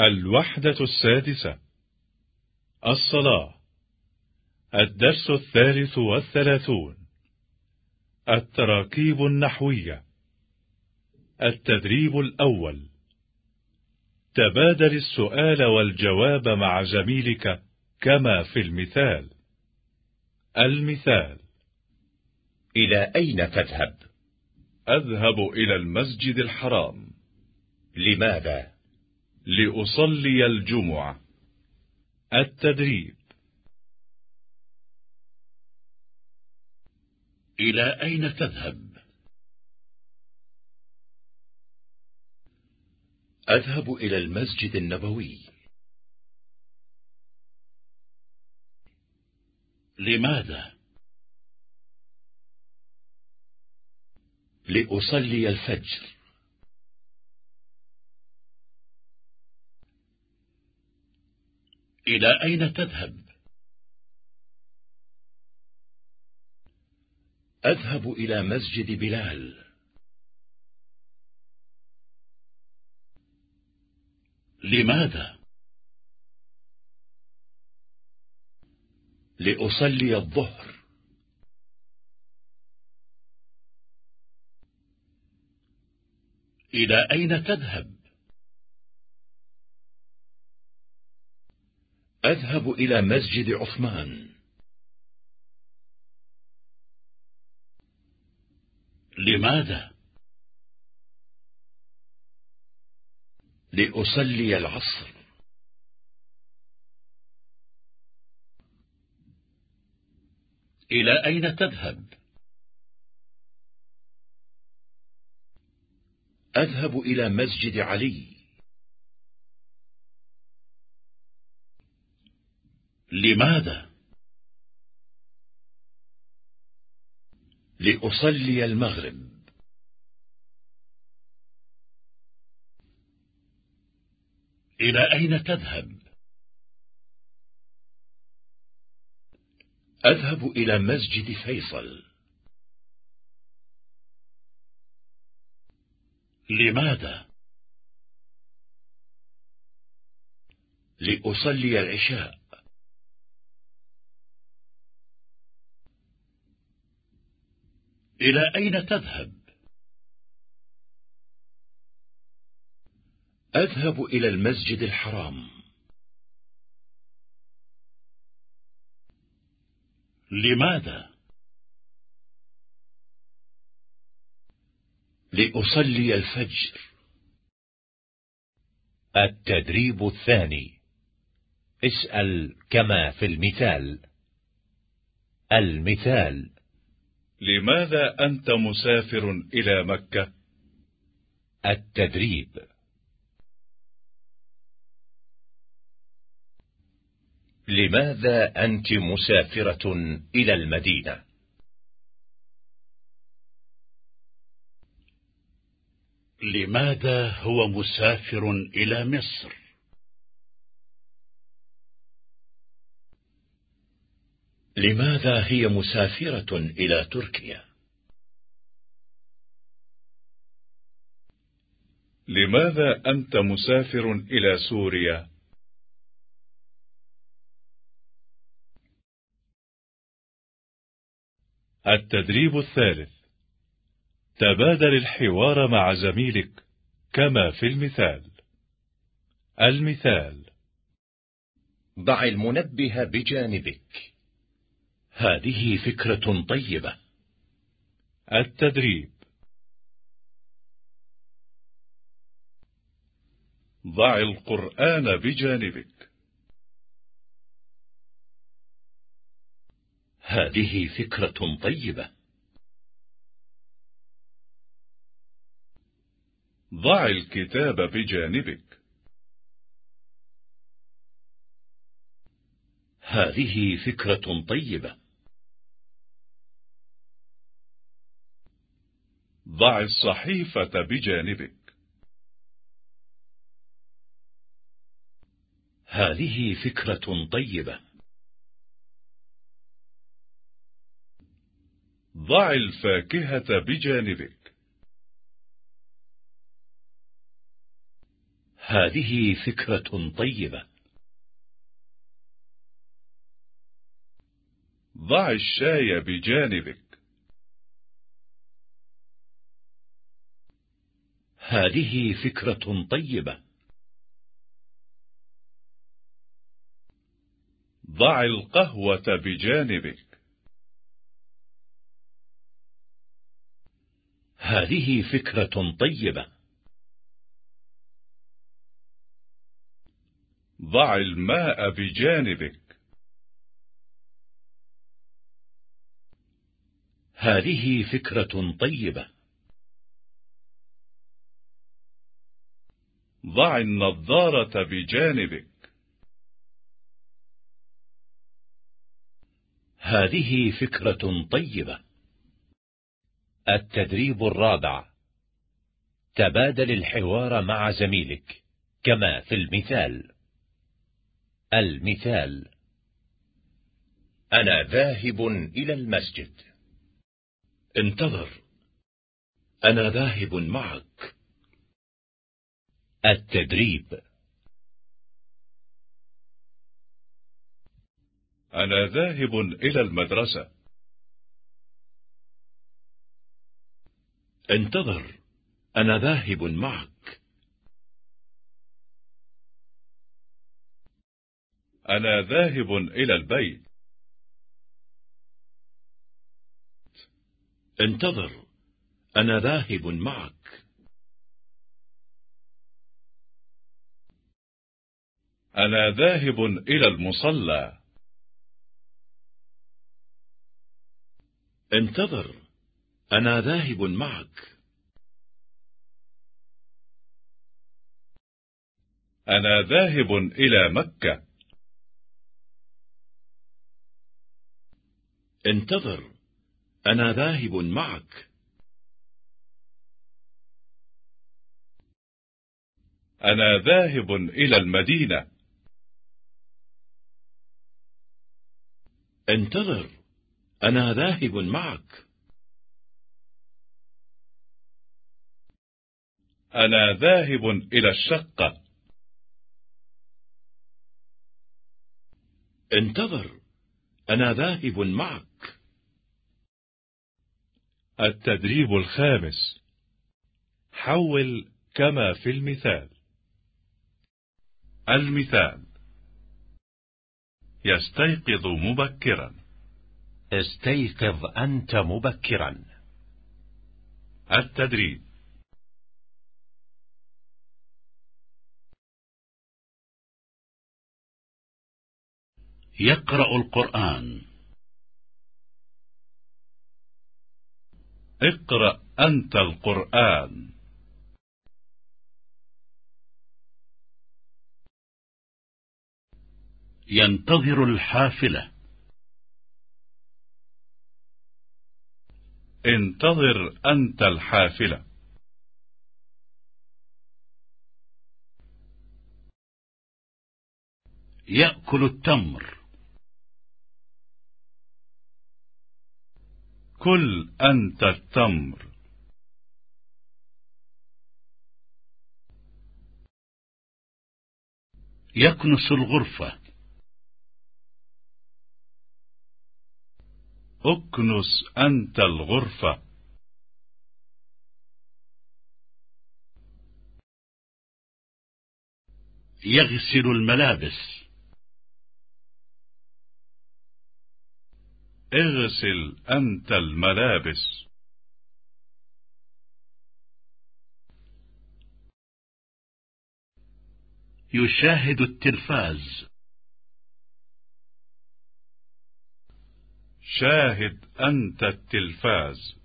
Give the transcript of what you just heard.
الوحدة السادسة. الصلاة. الدرس الثالث والثلاثون. التراكيب النحوية. التدريب الأول. تبادل السؤال والجواب مع زميلك كما في المثال. المثال. إلى أين تذهب؟ أذهب إلى المسجد الحرام. لماذا؟ لأصلي الجمعة التدريب إلى أين تذهب؟ أذهب إلى المسجد النبوي لماذا؟ لأصلي الفجر إلى أين تذهب؟ أذهب إلى مسجد بلال لماذا؟ لأصلي الظهر إلى أين تذهب؟ أذهب إلى مسجد عثمان لماذا؟ لأصلي العصر إلى أين تذهب؟ أذهب إلى مسجد علي لماذا؟ لأصلي المغرب إلى أين تذهب؟ أذهب إلى مسجد فيصل لماذا؟ لأصلي العشاء إلى أين تذهب؟ أذهب إلى المسجد الحرام. لماذا؟ لأصلي الفجر. التدريب الثاني. اسأل كما في المثال. المثال. لماذا أنت مسافر إلى مكة؟ التدريب لماذا أنت مسافرة إلى المدينة؟ لماذا هو مسافر إلى مصر؟ لماذا هي مسافرة إلى تركيا؟ لماذا أنت مسافر إلى سوريا؟ التدريب الثالث تبادل الحوار مع زميلك كما في المثال المثال ضع المنبه بجانبك هذه فكرة طيبة. التدريب. ضع القرآن بجانبك. هذه فكرة طيبة. ضع الكتاب بجانبك. هذه فكرة طيبة. ضع الصحيفة بجانبك. هذه فكرة طيبة. ضع الفاكهة بجانبك. هذه فكرة طيبة. ضع الشاي بجانبك. هذه فكرة طيبة. ضع القهوة بجانبك. هذه فكرة طيبة. ضع الماء بجانبك. هذه فكرة طيبة. ضع النظارة بجانبك. هذه فكرة طيبة. التدريب الرابع. تبادل الحوار مع زميلك كما في المثال. المثال. أنا ذاهب إلى المسجد. انتظر. أنا ذاهب معك. التدريب. أنا ذاهب إلى المدرسة. انتظر أنا ذاهب معك. أنا ذاهب إلى البيت. انتظر أنا ذاهب معك. أنا ذاهب إلى المصلى. انتظر أنا ذاهب معك. أنا ذاهب إلى مكة. انتظر أنا ذاهب معك. أنا ذاهب إلى المدينة. انتظر أنا ذاهب معك. أنا ذاهب إلى الشقة. انتظر أنا ذاهب معك. التدريب الخامس. حول كما في المثال. المثال. يستيقظ مبكرا. استيقظ أنت مبكرا. التدريب. يقرأ القرآن. اقرأ أنت القرآن. ينتظر الحافلة. انتظر أنت الحافلة. يأكل التمر. كل أنت التمر. يكنس الغرفة. اكنس أنت الغرفة. يغسل الملابس. اغسل أنت الملابس. يشاهد التلفاز. شاهد أنت التلفاز.